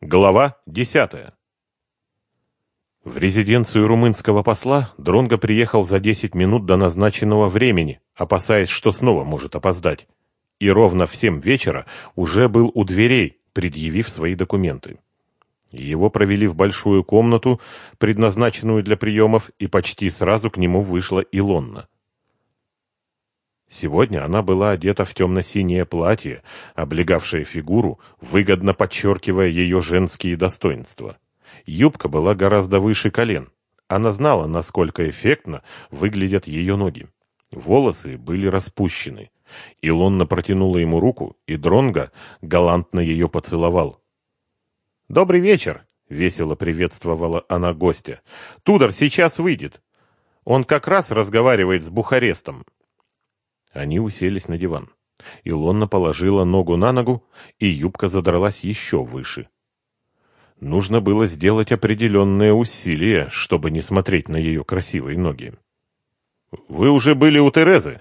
Глава 10. В резиденцию румынского посла Дронго приехал за 10 минут до назначенного времени, опасаясь, что снова может опоздать. И ровно в 7 вечера уже был у дверей, предъявив свои документы. Его провели в большую комнату, предназначенную для приемов, и почти сразу к нему вышла Илонна. Сегодня она была одета в темно-синее платье, облегавшее фигуру, выгодно подчеркивая ее женские достоинства. Юбка была гораздо выше колен. Она знала, насколько эффектно выглядят ее ноги. Волосы были распущены. Илонна протянула ему руку, и Дронга галантно ее поцеловал. «Добрый вечер!» — весело приветствовала она гостя. «Тудор сейчас выйдет. Он как раз разговаривает с Бухарестом». Они уселись на диван. Илонна положила ногу на ногу, и юбка задралась еще выше. Нужно было сделать определенное усилие, чтобы не смотреть на ее красивые ноги. «Вы уже были у Терезы?»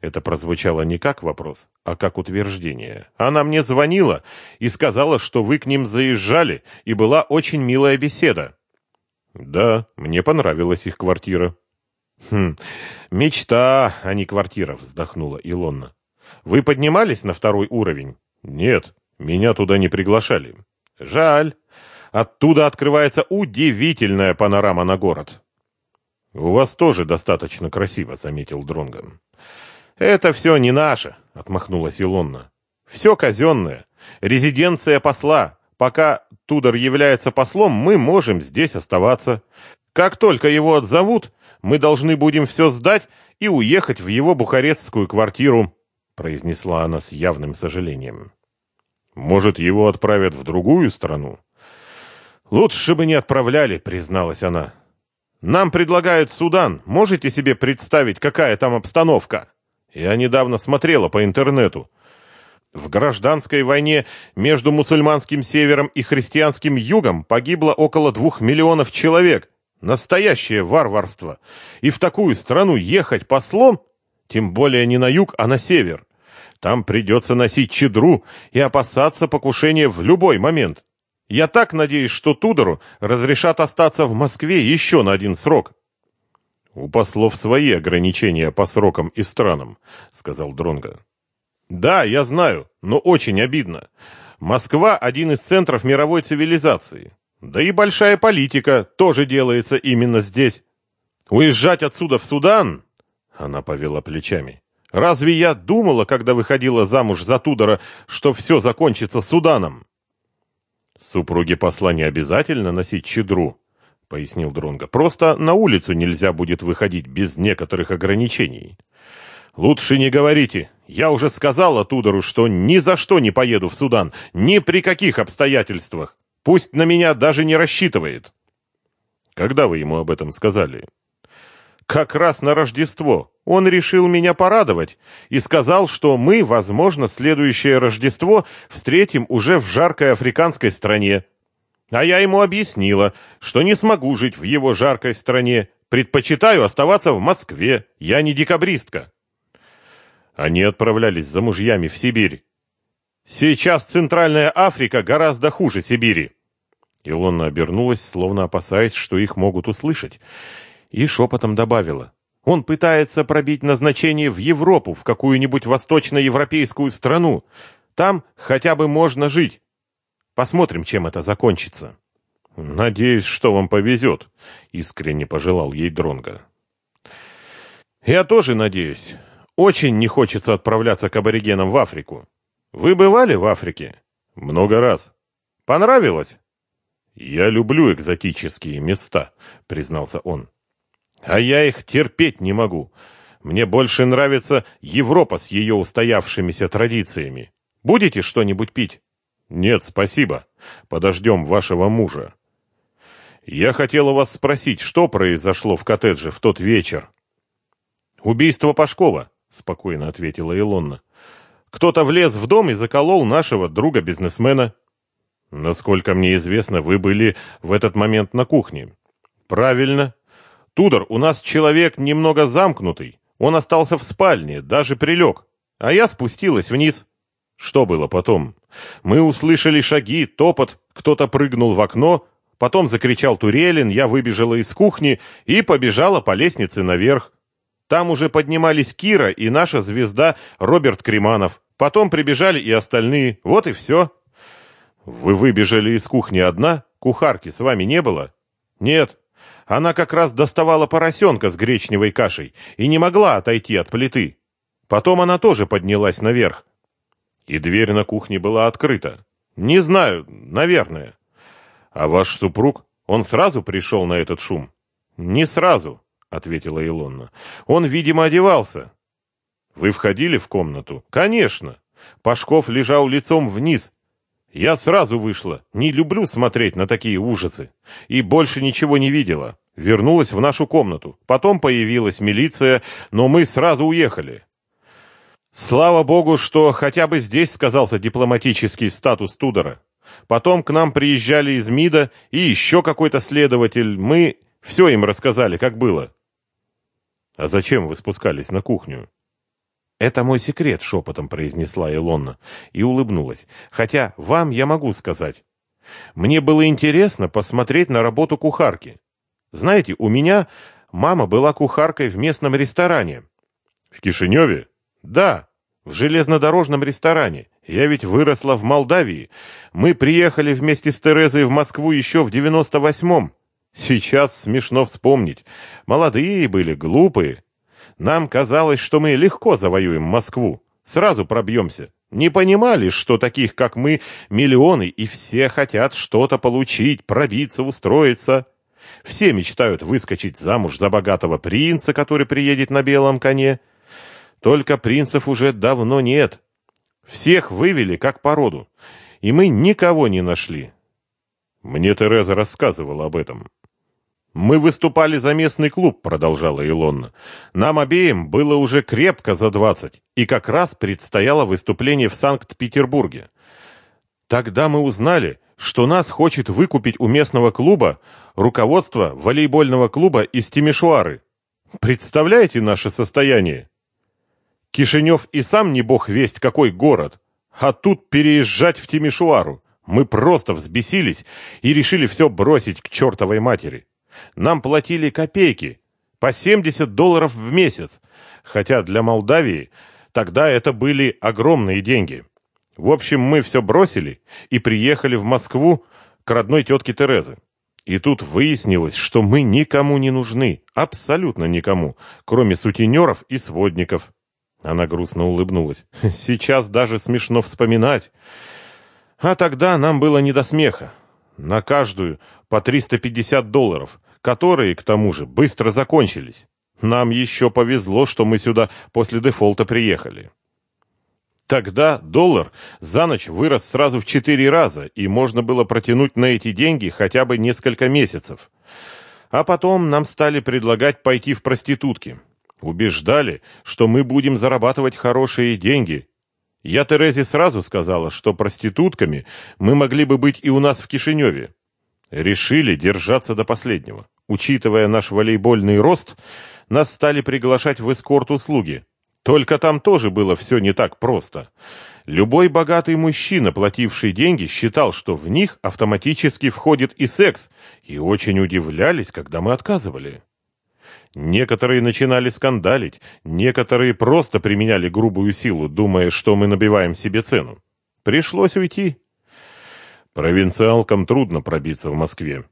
Это прозвучало не как вопрос, а как утверждение. Она мне звонила и сказала, что вы к ним заезжали, и была очень милая беседа. Да, мне понравилась их квартира. Хм, мечта, а не квартира, вздохнула Илонна. Вы поднимались на второй уровень? Нет, меня туда не приглашали. Жаль. Оттуда открывается удивительная панорама на город. У вас тоже достаточно красиво, заметил Дронган. Это все не наше, отмахнулась Илонна. Все казенное. Резиденция посла. Пока Тудор является послом, мы можем здесь оставаться. Как только его отзовут, мы должны будем все сдать и уехать в его бухарестскую квартиру», произнесла она с явным сожалением. «Может, его отправят в другую страну?» «Лучше бы не отправляли», призналась она. «Нам предлагают Судан. Можете себе представить, какая там обстановка?» Я недавно смотрела по интернету. В гражданской войне между мусульманским севером и христианским югом погибло около двух миллионов человек – Настоящее варварство. И в такую страну ехать послом, тем более не на юг, а на север. Там придется носить чедру и опасаться покушения в любой момент. Я так надеюсь, что Тудору разрешат остаться в Москве еще на один срок. У послов свои ограничения по срокам и странам, сказал Дронга. Да, я знаю, но очень обидно. Москва один из центров мировой цивилизации. Да и большая политика тоже делается именно здесь. Уезжать отсюда в Судан? Она повела плечами. Разве я думала, когда выходила замуж за Тудора, что все закончится Суданом? Супруге посла не обязательно носить чедру, пояснил Дронга. Просто на улицу нельзя будет выходить без некоторых ограничений. Лучше не говорите. Я уже сказала Тудору, что ни за что не поеду в Судан, ни при каких обстоятельствах. Пусть на меня даже не рассчитывает. Когда вы ему об этом сказали? Как раз на Рождество. Он решил меня порадовать и сказал, что мы, возможно, следующее Рождество встретим уже в жаркой африканской стране. А я ему объяснила, что не смогу жить в его жаркой стране, предпочитаю оставаться в Москве. Я не декабристка. Они отправлялись за мужьями в Сибирь. Сейчас Центральная Африка гораздо хуже Сибири. Илона обернулась, словно опасаясь, что их могут услышать, и шепотом добавила. «Он пытается пробить назначение в Европу, в какую-нибудь восточноевропейскую страну. Там хотя бы можно жить. Посмотрим, чем это закончится». «Надеюсь, что вам повезет», — искренне пожелал ей Дронга. «Я тоже надеюсь. Очень не хочется отправляться к аборигенам в Африку. Вы бывали в Африке?» «Много раз. Понравилось?» «Я люблю экзотические места», — признался он. «А я их терпеть не могу. Мне больше нравится Европа с ее устоявшимися традициями. Будете что-нибудь пить?» «Нет, спасибо. Подождем вашего мужа». «Я хотела вас спросить, что произошло в коттедже в тот вечер?» «Убийство Пашкова», — спокойно ответила Илонна. «Кто-то влез в дом и заколол нашего друга-бизнесмена». Насколько мне известно, вы были в этот момент на кухне. Правильно. Тудор, у нас человек немного замкнутый. Он остался в спальне, даже прилег. А я спустилась вниз. Что было потом? Мы услышали шаги, топот, кто-то прыгнул в окно, потом закричал Турелин, я выбежала из кухни и побежала по лестнице наверх. Там уже поднимались Кира и наша звезда Роберт Креманов. Потом прибежали и остальные. Вот и все. Вы выбежали из кухни одна? Кухарки с вами не было? Нет. Она как раз доставала поросенка с гречневой кашей и не могла отойти от плиты. Потом она тоже поднялась наверх. И дверь на кухне была открыта. Не знаю, наверное. А ваш супруг, он сразу пришел на этот шум? Не сразу, ответила Илонна. Он, видимо, одевался. Вы входили в комнату? Конечно. Пашков лежал лицом вниз. Я сразу вышла. Не люблю смотреть на такие ужасы. И больше ничего не видела. Вернулась в нашу комнату. Потом появилась милиция, но мы сразу уехали. Слава богу, что хотя бы здесь сказался дипломатический статус Тудора. Потом к нам приезжали из МИДа и еще какой-то следователь. Мы все им рассказали, как было. А зачем вы спускались на кухню? Это мой секрет, шепотом произнесла Илонна и улыбнулась. Хотя вам я могу сказать. Мне было интересно посмотреть на работу кухарки. Знаете, у меня мама была кухаркой в местном ресторане. В Кишиневе? Да, в железнодорожном ресторане. Я ведь выросла в Молдавии. Мы приехали вместе с Терезой в Москву еще в девяносто восьмом. Сейчас смешно вспомнить. Молодые были, глупые. Нам казалось, что мы легко завоюем Москву. Сразу пробьемся. Не понимали, что таких, как мы, миллионы, и все хотят что-то получить, пробиться, устроиться. Все мечтают выскочить замуж за богатого принца, который приедет на белом коне. Только принцев уже давно нет. Всех вывели как породу, и мы никого не нашли. Мне Тереза рассказывала об этом. Мы выступали за местный клуб, продолжала Илонна. Нам обеим было уже крепко за двадцать, и как раз предстояло выступление в Санкт-Петербурге. Тогда мы узнали, что нас хочет выкупить у местного клуба руководство волейбольного клуба из Тимишуары. Представляете наше состояние? Кишинев и сам не бог весть какой город, а тут переезжать в Тимишуару. Мы просто взбесились и решили все бросить к чертовой матери. Нам платили копейки, по 70 долларов в месяц, хотя для Молдавии тогда это были огромные деньги. В общем, мы все бросили и приехали в Москву к родной тетке Терезы. И тут выяснилось, что мы никому не нужны, абсолютно никому, кроме сутенеров и сводников. Она грустно улыбнулась. Сейчас даже смешно вспоминать. А тогда нам было не до смеха. На каждую по 350 долларов, которые, к тому же, быстро закончились. Нам еще повезло, что мы сюда после дефолта приехали. Тогда доллар за ночь вырос сразу в четыре раза, и можно было протянуть на эти деньги хотя бы несколько месяцев. А потом нам стали предлагать пойти в проститутки. Убеждали, что мы будем зарабатывать хорошие деньги. Я Терезе сразу сказала, что проститутками мы могли бы быть и у нас в Кишиневе. Решили держаться до последнего. Учитывая наш волейбольный рост, нас стали приглашать в эскорт-услуги. Только там тоже было все не так просто. Любой богатый мужчина, плативший деньги, считал, что в них автоматически входит и секс, и очень удивлялись, когда мы отказывали. Некоторые начинали скандалить, некоторые просто применяли грубую силу, думая, что мы набиваем себе цену. Пришлось уйти. Провинциалкам трудно пробиться в Москве.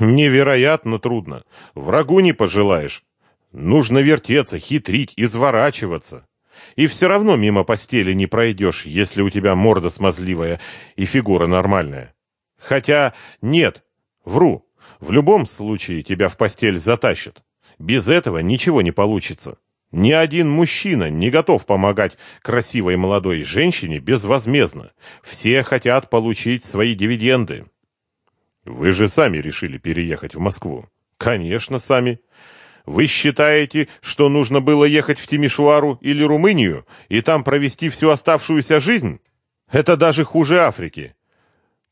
Невероятно трудно. Врагу не пожелаешь. Нужно вертеться, хитрить, изворачиваться. И все равно мимо постели не пройдешь, если у тебя морда смазливая и фигура нормальная. Хотя нет, вру. В любом случае тебя в постель затащат. Без этого ничего не получится. Ни один мужчина не готов помогать красивой молодой женщине безвозмездно. Все хотят получить свои дивиденды. Вы же сами решили переехать в Москву. Конечно, сами. Вы считаете, что нужно было ехать в Тимишуару или Румынию и там провести всю оставшуюся жизнь? Это даже хуже Африки.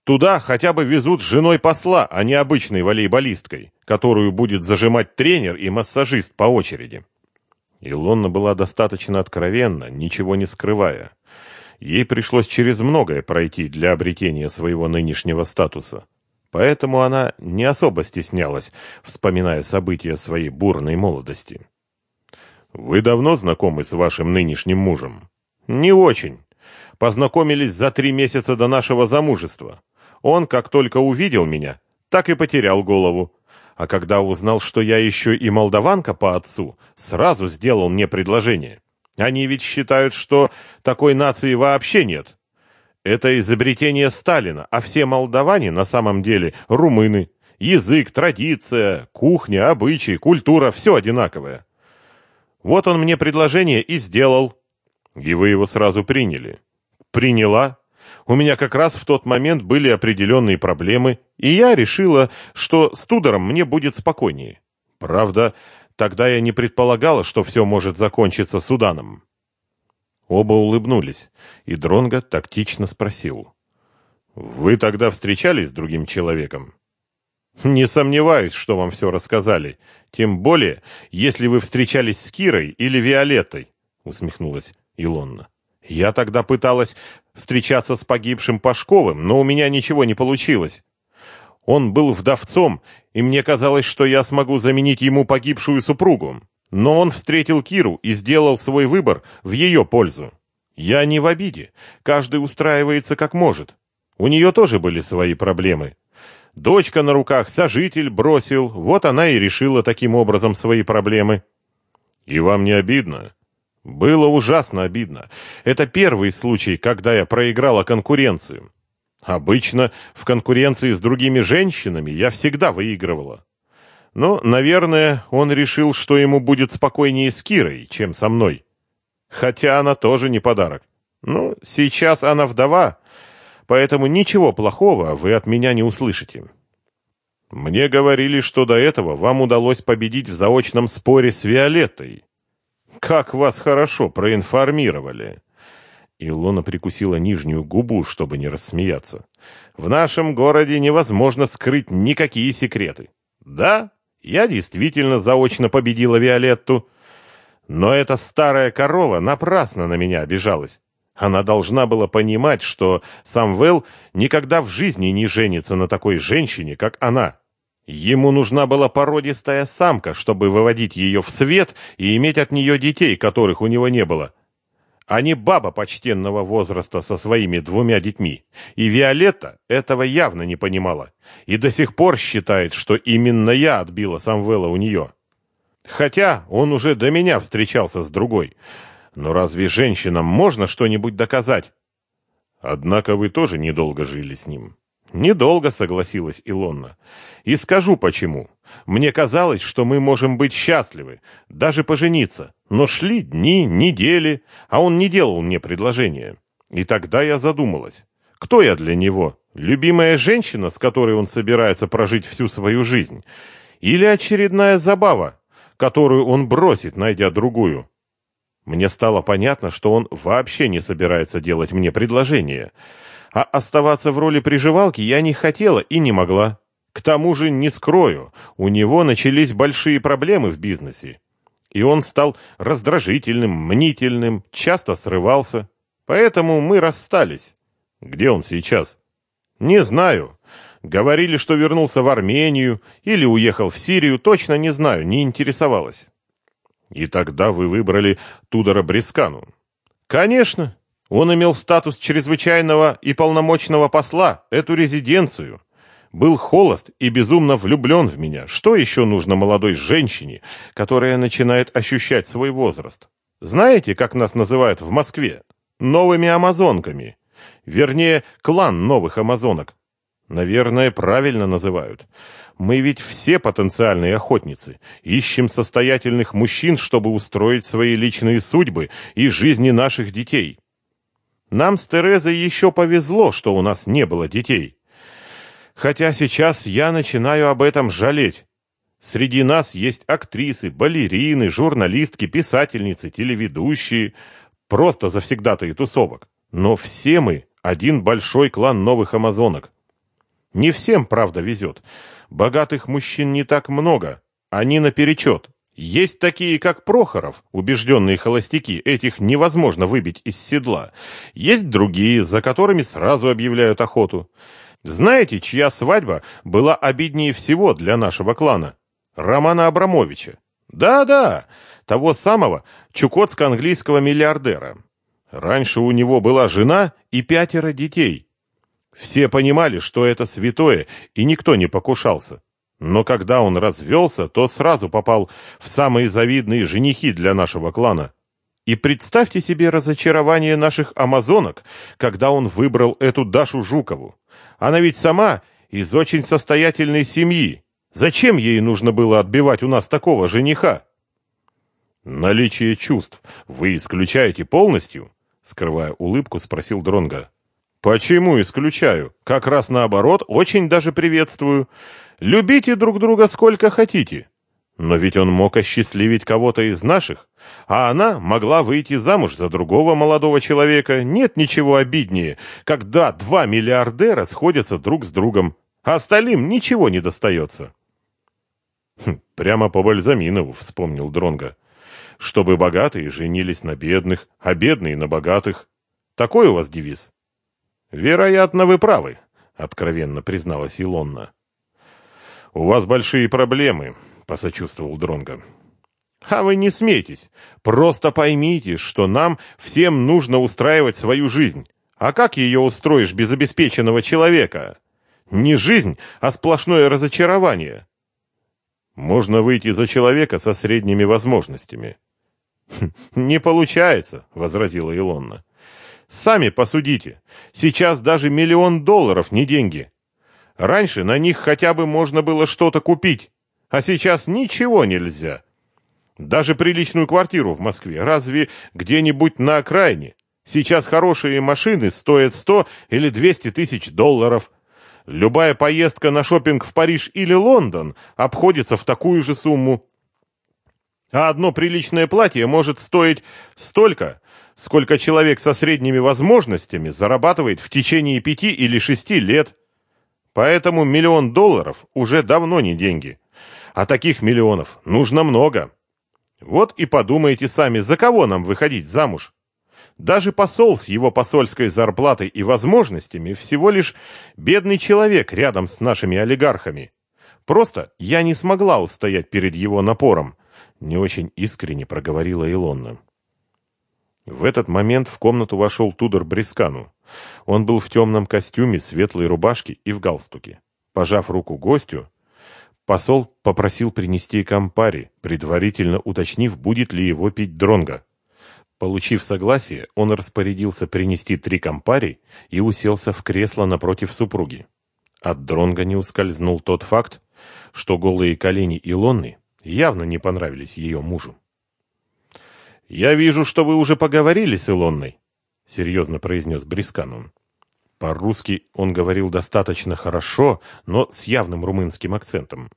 Туда хотя бы везут с женой посла, а не обычной волейболисткой, которую будет зажимать тренер и массажист по очереди. Илонна была достаточно откровенна, ничего не скрывая. Ей пришлось через многое пройти для обретения своего нынешнего статуса. Поэтому она не особо стеснялась, вспоминая события своей бурной молодости. «Вы давно знакомы с вашим нынешним мужем?» «Не очень. Познакомились за три месяца до нашего замужества. Он, как только увидел меня, так и потерял голову. А когда узнал, что я еще и молдаванка по отцу, сразу сделал мне предложение. Они ведь считают, что такой нации вообще нет. Это изобретение Сталина, а все молдаване на самом деле румыны. Язык, традиция, кухня, обычаи, культура – все одинаковое. Вот он мне предложение и сделал. И вы его сразу приняли. Приняла. У меня как раз в тот момент были определенные проблемы, и я решила, что с Тудором мне будет спокойнее. Правда, тогда я не предполагала, что все может закончиться Суданом. Оба улыбнулись, и Дронго тактично спросил. «Вы тогда встречались с другим человеком?» «Не сомневаюсь, что вам все рассказали. Тем более, если вы встречались с Кирой или Виолеттой», — усмехнулась Илонна. «Я тогда пыталась встречаться с погибшим Пашковым, но у меня ничего не получилось. Он был вдовцом, и мне казалось, что я смогу заменить ему погибшую супругу. Но он встретил Киру и сделал свой выбор в ее пользу. Я не в обиде. Каждый устраивается как может. У нее тоже были свои проблемы. Дочка на руках, сожитель бросил. Вот она и решила таким образом свои проблемы. И вам не обидно? Было ужасно обидно. Это первый случай, когда я проиграла конкуренцию. Обычно в конкуренции с другими женщинами я всегда выигрывала. Но, наверное, он решил, что ему будет спокойнее с Кирой, чем со мной. Хотя она тоже не подарок. Ну, сейчас она вдова, поэтому ничего плохого вы от меня не услышите. Мне говорили, что до этого вам удалось победить в заочном споре с Виолеттой. Как вас хорошо проинформировали. Илона прикусила нижнюю губу, чтобы не рассмеяться. В нашем городе невозможно скрыть никакие секреты. Да, я действительно заочно победила Виолетту. Но эта старая корова напрасно на меня обижалась. Она должна была понимать, что Самвел никогда в жизни не женится на такой женщине, как она. Ему нужна была породистая самка, чтобы выводить ее в свет и иметь от нее детей, которых у него не было а не баба почтенного возраста со своими двумя детьми. И Виолетта этого явно не понимала и до сих пор считает, что именно я отбила Самвела у нее. Хотя он уже до меня встречался с другой. Но разве женщинам можно что-нибудь доказать? Однако вы тоже недолго жили с ним. Недолго, согласилась Илонна. И скажу почему. Мне казалось, что мы можем быть счастливы, даже пожениться. Но шли дни, недели, а он не делал мне предложения. И тогда я задумалась. Кто я для него? Любимая женщина, с которой он собирается прожить всю свою жизнь? Или очередная забава, которую он бросит, найдя другую? Мне стало понятно, что он вообще не собирается делать мне предложение. А оставаться в роли приживалки я не хотела и не могла. К тому же, не скрою, у него начались большие проблемы в бизнесе. И он стал раздражительным, мнительным, часто срывался. Поэтому мы расстались. Где он сейчас? Не знаю. Говорили, что вернулся в Армению или уехал в Сирию, точно не знаю, не интересовалась. И тогда вы выбрали Тудора Брескану. Конечно. Он имел статус чрезвычайного и полномочного посла, эту резиденцию. Был холост и безумно влюблен в меня. Что еще нужно молодой женщине, которая начинает ощущать свой возраст? Знаете, как нас называют в Москве? Новыми амазонками. Вернее, клан новых амазонок. Наверное, правильно называют. Мы ведь все потенциальные охотницы. Ищем состоятельных мужчин, чтобы устроить свои личные судьбы и жизни наших детей. Нам с Терезой еще повезло, что у нас не было детей. Хотя сейчас я начинаю об этом жалеть. Среди нас есть актрисы, балерины, журналистки, писательницы, телеведущие, просто завсегдатые тусовок. Но все мы один большой клан новых амазонок. Не всем, правда, везет. Богатых мужчин не так много, они наперечет. Есть такие, как Прохоров, убежденные холостяки, этих невозможно выбить из седла. Есть другие, за которыми сразу объявляют охоту. Знаете, чья свадьба была обиднее всего для нашего клана? Романа Абрамовича. Да-да, того самого чукотско-английского миллиардера. Раньше у него была жена и пятеро детей. Все понимали, что это святое, и никто не покушался. Но когда он развелся, то сразу попал в самые завидные женихи для нашего клана. И представьте себе разочарование наших амазонок, когда он выбрал эту Дашу Жукову. Она ведь сама из очень состоятельной семьи. Зачем ей нужно было отбивать у нас такого жениха? Наличие чувств вы исключаете полностью? Скрывая улыбку, спросил Дронга. Почему исключаю? Как раз наоборот, очень даже приветствую. Любите друг друга сколько хотите. Но ведь он мог осчастливить кого-то из наших, а она могла выйти замуж за другого молодого человека. Нет ничего обиднее, когда два миллиардера сходятся друг с другом, а остальным ничего не достается. Хм, прямо по Бальзаминову, вспомнил Дронга. Чтобы богатые женились на бедных, а бедные на богатых. Такой у вас девиз? Вероятно, вы правы, откровенно призналась Илонна. У вас большие проблемы, посочувствовал Дронга. А вы не смейтесь. Просто поймите, что нам всем нужно устраивать свою жизнь. А как ее устроишь без обеспеченного человека? Не жизнь, а сплошное разочарование. Можно выйти за человека со средними возможностями. Не получается, возразила Илонна. Сами посудите. Сейчас даже миллион долларов не деньги. Раньше на них хотя бы можно было что-то купить. А сейчас ничего нельзя. Даже приличную квартиру в Москве. Разве где-нибудь на окраине? Сейчас хорошие машины стоят 100 или 200 тысяч долларов. Любая поездка на шопинг в Париж или Лондон обходится в такую же сумму. А одно приличное платье может стоить столько, сколько человек со средними возможностями зарабатывает в течение пяти или шести лет. Поэтому миллион долларов уже давно не деньги. А таких миллионов нужно много. Вот и подумайте сами, за кого нам выходить замуж. Даже посол с его посольской зарплатой и возможностями всего лишь бедный человек рядом с нашими олигархами. Просто я не смогла устоять перед его напором, не очень искренне проговорила Илонна. В этот момент в комнату вошел Тудор Брискану. Он был в темном костюме, светлой рубашке и в галстуке. Пожав руку гостю, Посол попросил принести кампари, предварительно уточнив, будет ли его пить дронга. Получив согласие, он распорядился принести три кампари и уселся в кресло напротив супруги. От дронга не ускользнул тот факт, что голые колени Илонны явно не понравились ее мужу. «Я вижу, что вы уже поговорили с Илонной», — серьезно произнес Брисканун. По-русски он говорил достаточно хорошо, но с явным румынским акцентом.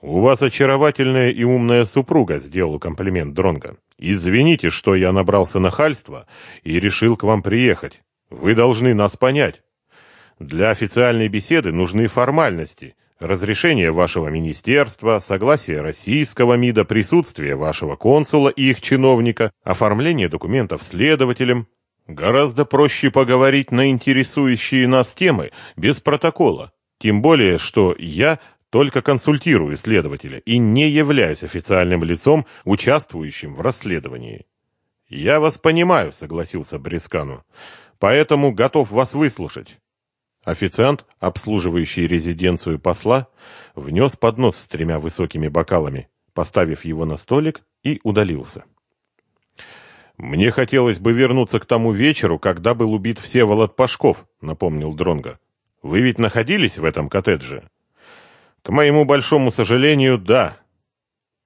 «У вас очаровательная и умная супруга», — сделал комплимент Дронга. «Извините, что я набрался нахальства и решил к вам приехать. Вы должны нас понять. Для официальной беседы нужны формальности, разрешение вашего министерства, согласие российского МИДа, присутствие вашего консула и их чиновника, оформление документов следователем, Гораздо проще поговорить на интересующие нас темы без протокола. Тем более, что я только консультирую следователя и не являюсь официальным лицом, участвующим в расследовании. Я вас понимаю, согласился Брискану. Поэтому готов вас выслушать. Официант, обслуживающий резиденцию посла, внес поднос с тремя высокими бокалами, поставив его на столик и удалился. Мне хотелось бы вернуться к тому вечеру, когда был убит Всеволод Пашков, напомнил Дронга. Вы ведь находились в этом коттедже? К моему большому сожалению, да.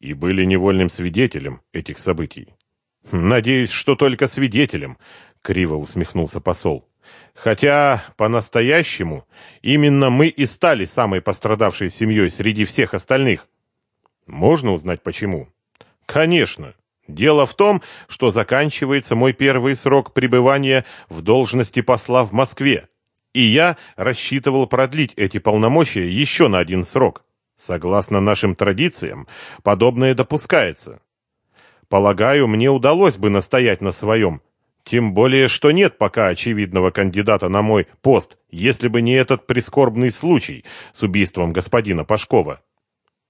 И были невольным свидетелем этих событий. Надеюсь, что только свидетелем, криво усмехнулся посол. Хотя, по-настоящему, именно мы и стали самой пострадавшей семьей среди всех остальных. Можно узнать почему? Конечно. Дело в том, что заканчивается мой первый срок пребывания в должности посла в Москве, и я рассчитывал продлить эти полномочия еще на один срок. Согласно нашим традициям, подобное допускается. Полагаю, мне удалось бы настоять на своем, тем более, что нет пока очевидного кандидата на мой пост, если бы не этот прискорбный случай с убийством господина Пашкова.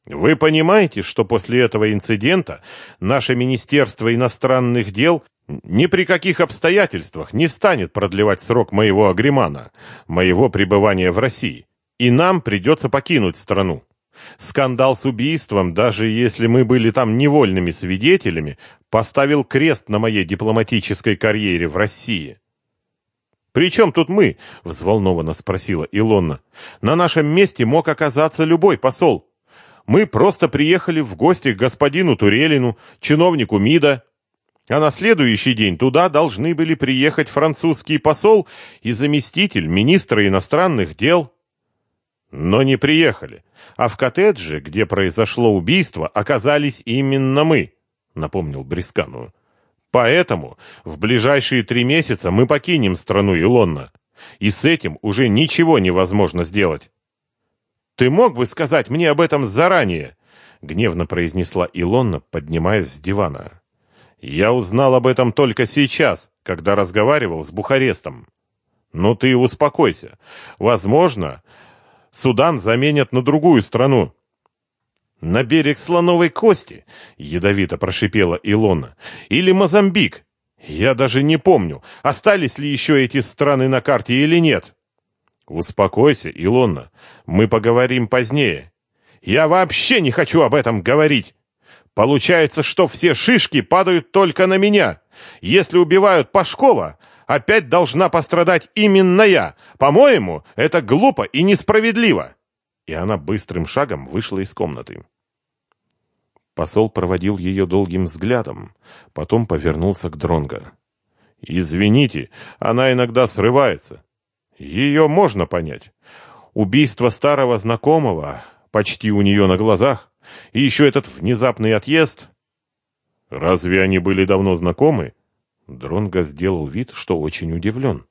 Вы понимаете, что после этого инцидента наше Министерство иностранных дел ни при каких обстоятельствах не станет продлевать срок моего агримана, моего пребывания в России, и нам придется покинуть страну. Скандал с убийством, даже если мы были там невольными свидетелями, поставил крест на моей дипломатической карьере в России. «При чем тут мы?» — взволнованно спросила Илона. «На нашем месте мог оказаться любой посол. Мы просто приехали в гости к господину Турелину, чиновнику МИДа, а на следующий день туда должны были приехать французский посол и заместитель министра иностранных дел. Но не приехали. А в коттедже, где произошло убийство, оказались именно мы, напомнил Брискану. Поэтому в ближайшие три месяца мы покинем страну Илонна. И с этим уже ничего невозможно сделать. Ты мог бы сказать мне об этом заранее, гневно произнесла Илонна, поднимаясь с дивана. Я узнал об этом только сейчас, когда разговаривал с Бухарестом. Ну ты успокойся. Возможно, Судан заменят на другую страну. На берег слоновой кости, ядовито прошипела Илона. Или Мозамбик. Я даже не помню, остались ли еще эти страны на карте или нет. Успокойся, Илона. Мы поговорим позднее. Я вообще не хочу об этом говорить. Получается, что все шишки падают только на меня. Если убивают Пашкова, опять должна пострадать именно я. По-моему, это глупо и несправедливо. И она быстрым шагом вышла из комнаты. Посол проводил ее долгим взглядом, потом повернулся к Дронго. «Извините, она иногда срывается. Ее можно понять. Убийство старого знакомого почти у нее на глазах, и еще этот внезапный отъезд. Разве они были давно знакомы?» Дронго сделал вид, что очень удивлен.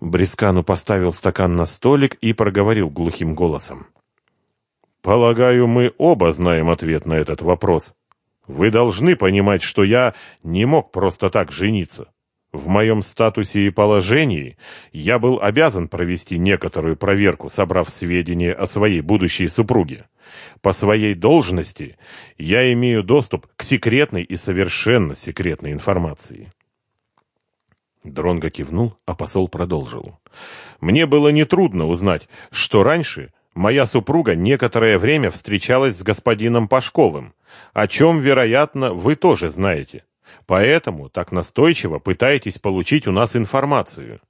Брискану поставил стакан на столик и проговорил глухим голосом. «Полагаю, мы оба знаем ответ на этот вопрос. Вы должны понимать, что я не мог просто так жениться. В моем статусе и положении я был обязан провести некоторую проверку, собрав сведения о своей будущей супруге. По своей должности я имею доступ к секретной и совершенно секретной информации. Дронго кивнул, а посол продолжил. Мне было нетрудно узнать, что раньше моя супруга некоторое время встречалась с господином Пашковым, о чем, вероятно, вы тоже знаете. Поэтому так настойчиво пытаетесь получить у нас информацию.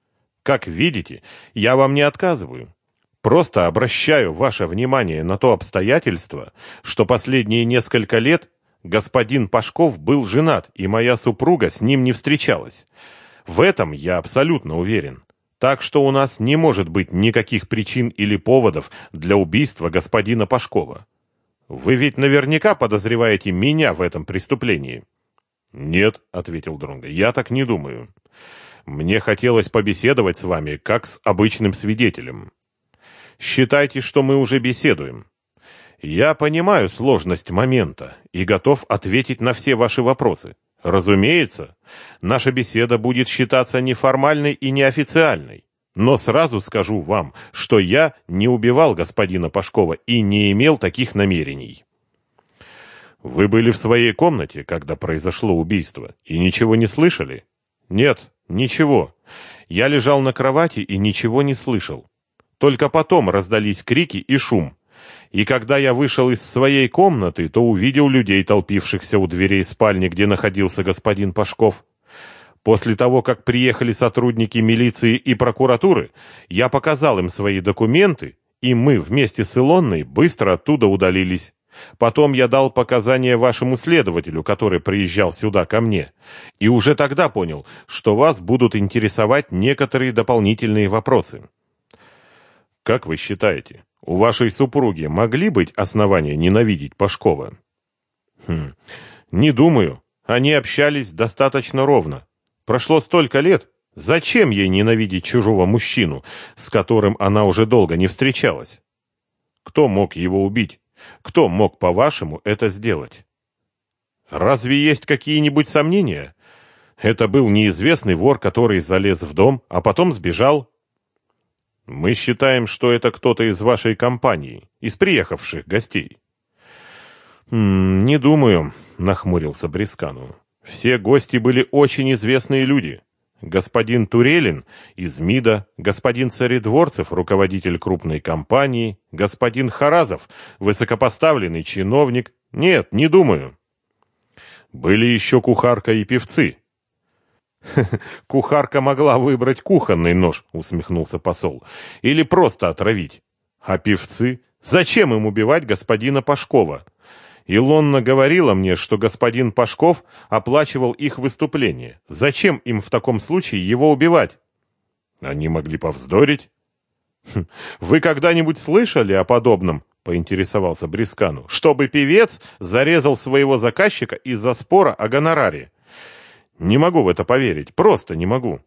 Как видите, я вам не отказываю. Просто обращаю ваше внимание на то обстоятельство, что последние несколько лет господин Пашков был женат, и моя супруга с ним не встречалась. В этом я абсолютно уверен. Так что у нас не может быть никаких причин или поводов для убийства господина Пашкова. Вы ведь наверняка подозреваете меня в этом преступлении. Нет, ответил Дронго. Я так не думаю. Мне хотелось побеседовать с вами как с обычным свидетелем. Считайте, что мы уже беседуем. Я понимаю сложность момента и готов ответить на все ваши вопросы. Разумеется, наша беседа будет считаться неформальной и неофициальной. Но сразу скажу вам, что я не убивал господина Пашкова и не имел таких намерений. Вы были в своей комнате, когда произошло убийство, и ничего не слышали? Нет, ничего. Я лежал на кровати и ничего не слышал. Только потом раздались крики и шум. И когда я вышел из своей комнаты, то увидел людей, толпившихся у дверей спальни, где находился господин Пашков. После того, как приехали сотрудники милиции и прокуратуры, я показал им свои документы, и мы вместе с Илонной быстро оттуда удалились. Потом я дал показания вашему следователю, который приезжал сюда ко мне, и уже тогда понял, что вас будут интересовать некоторые дополнительные вопросы. Как вы считаете, у вашей супруги могли быть основания ненавидеть Пашкова? Хм, не думаю. Они общались достаточно ровно. Прошло столько лет. Зачем ей ненавидеть чужого мужчину, с которым она уже долго не встречалась? Кто мог его убить? Кто мог, по-вашему, это сделать? Разве есть какие-нибудь сомнения? Это был неизвестный вор, который залез в дом, а потом сбежал. Мы считаем, что это кто-то из вашей компании, из приехавших гостей. «М -м, «Не думаю», — нахмурился Брискану. «Все гости были очень известные люди. Господин Турелин из МИДа, господин Царедворцев, руководитель крупной компании, господин Харазов, высокопоставленный чиновник. Нет, не думаю. Были еще кухарка и певцы. Кухарка могла выбрать кухонный нож, усмехнулся посол, или просто отравить. А певцы? Зачем им убивать господина Пашкова? Илонна говорила мне, что господин Пашков оплачивал их выступление. Зачем им в таком случае его убивать? Они могли повздорить. Хм, вы когда-нибудь слышали о подобном? поинтересовался Брискану. Чтобы певец зарезал своего заказчика из-за спора о гонораре. Не могу в это поверить, просто не могу.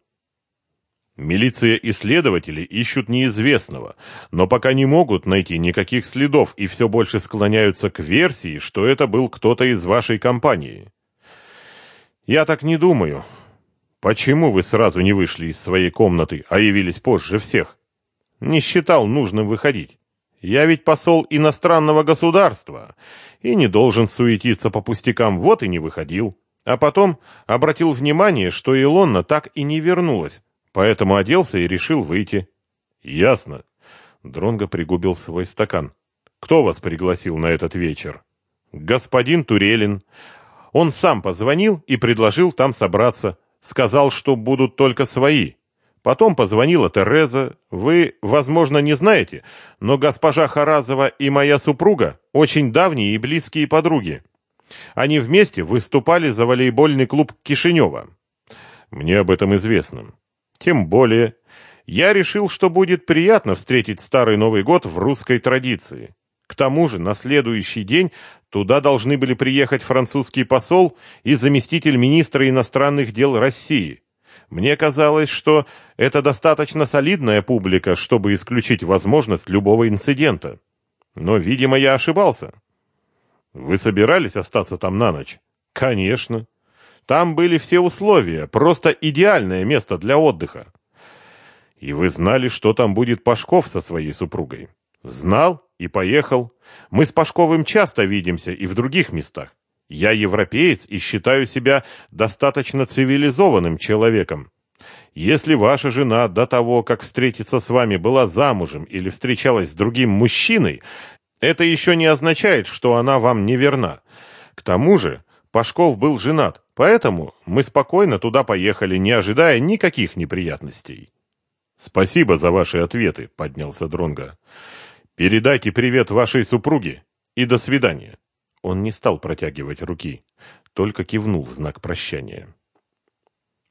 Милиция и следователи ищут неизвестного, но пока не могут найти никаких следов и все больше склоняются к версии, что это был кто-то из вашей компании. Я так не думаю. Почему вы сразу не вышли из своей комнаты, а явились позже всех? Не считал нужным выходить. Я ведь посол иностранного государства и не должен суетиться по пустякам, вот и не выходил. А потом обратил внимание, что Илонна так и не вернулась, Поэтому оделся и решил выйти. Ясно. Дронго пригубил свой стакан. Кто вас пригласил на этот вечер? Господин Турелин. Он сам позвонил и предложил там собраться. Сказал, что будут только свои. Потом позвонила Тереза. Вы, возможно, не знаете, но госпожа Харазова и моя супруга очень давние и близкие подруги. Они вместе выступали за волейбольный клуб Кишинева. Мне об этом известно. Тем более, я решил, что будет приятно встретить старый Новый год в русской традиции. К тому же, на следующий день туда должны были приехать французский посол и заместитель министра иностранных дел России. Мне казалось, что это достаточно солидная публика, чтобы исключить возможность любого инцидента. Но, видимо, я ошибался. Вы собирались остаться там на ночь? Конечно. Там были все условия, просто идеальное место для отдыха. И вы знали, что там будет Пашков со своей супругой? Знал и поехал. Мы с Пашковым часто видимся и в других местах. Я европеец и считаю себя достаточно цивилизованным человеком. Если ваша жена до того, как встретиться с вами, была замужем или встречалась с другим мужчиной, это еще не означает, что она вам не верна. К тому же, Пашков был женат, поэтому мы спокойно туда поехали, не ожидая никаких неприятностей. Спасибо за ваши ответы, поднялся Дронга. Передайте привет вашей супруге и до свидания. Он не стал протягивать руки, только кивнул в знак прощания.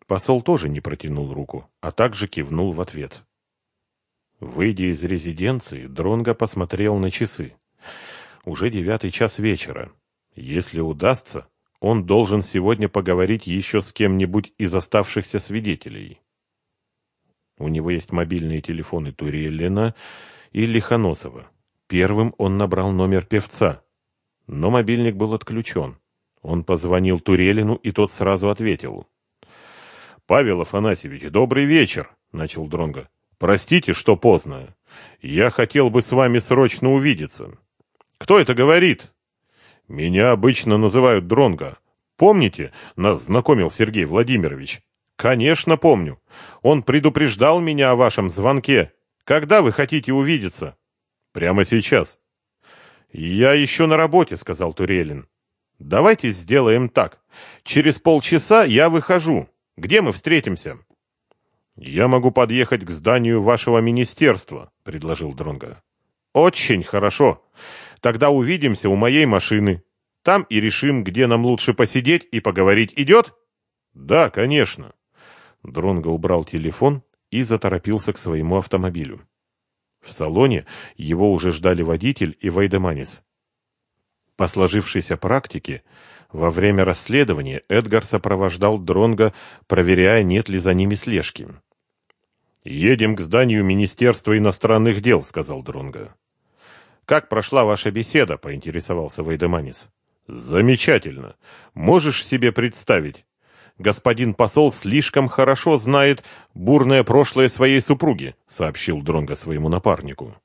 Посол тоже не протянул руку, а также кивнул в ответ. Выйдя из резиденции, Дронга посмотрел на часы. Уже девятый час вечера. Если удастся, он должен сегодня поговорить еще с кем-нибудь из оставшихся свидетелей. У него есть мобильные телефоны Туреллина и Лихоносова. Первым он набрал номер певца, но мобильник был отключен. Он позвонил Турелину, и тот сразу ответил. «Павел Афанасьевич, добрый вечер», — начал Дронго. «Простите, что поздно. Я хотел бы с вами срочно увидеться». «Кто это говорит?» Меня обычно называют Дронга. Помните, нас знакомил Сергей Владимирович? Конечно, помню. Он предупреждал меня о вашем звонке. Когда вы хотите увидеться? Прямо сейчас. Я еще на работе, сказал Турелин. Давайте сделаем так. Через полчаса я выхожу. Где мы встретимся? Я могу подъехать к зданию вашего министерства, предложил Дронга. Очень хорошо. Тогда увидимся у моей машины. Там и решим, где нам лучше посидеть и поговорить. Идет? Да, конечно. Дронго убрал телефон и заторопился к своему автомобилю. В салоне его уже ждали водитель и Вайдеманис. По сложившейся практике, во время расследования Эдгар сопровождал Дронга, проверяя, нет ли за ними слежки. «Едем к зданию Министерства иностранных дел», — сказал Дронга. «Как прошла ваша беседа?» — поинтересовался Вейдеманис. «Замечательно. Можешь себе представить? Господин посол слишком хорошо знает бурное прошлое своей супруги», — сообщил Дронго своему напарнику.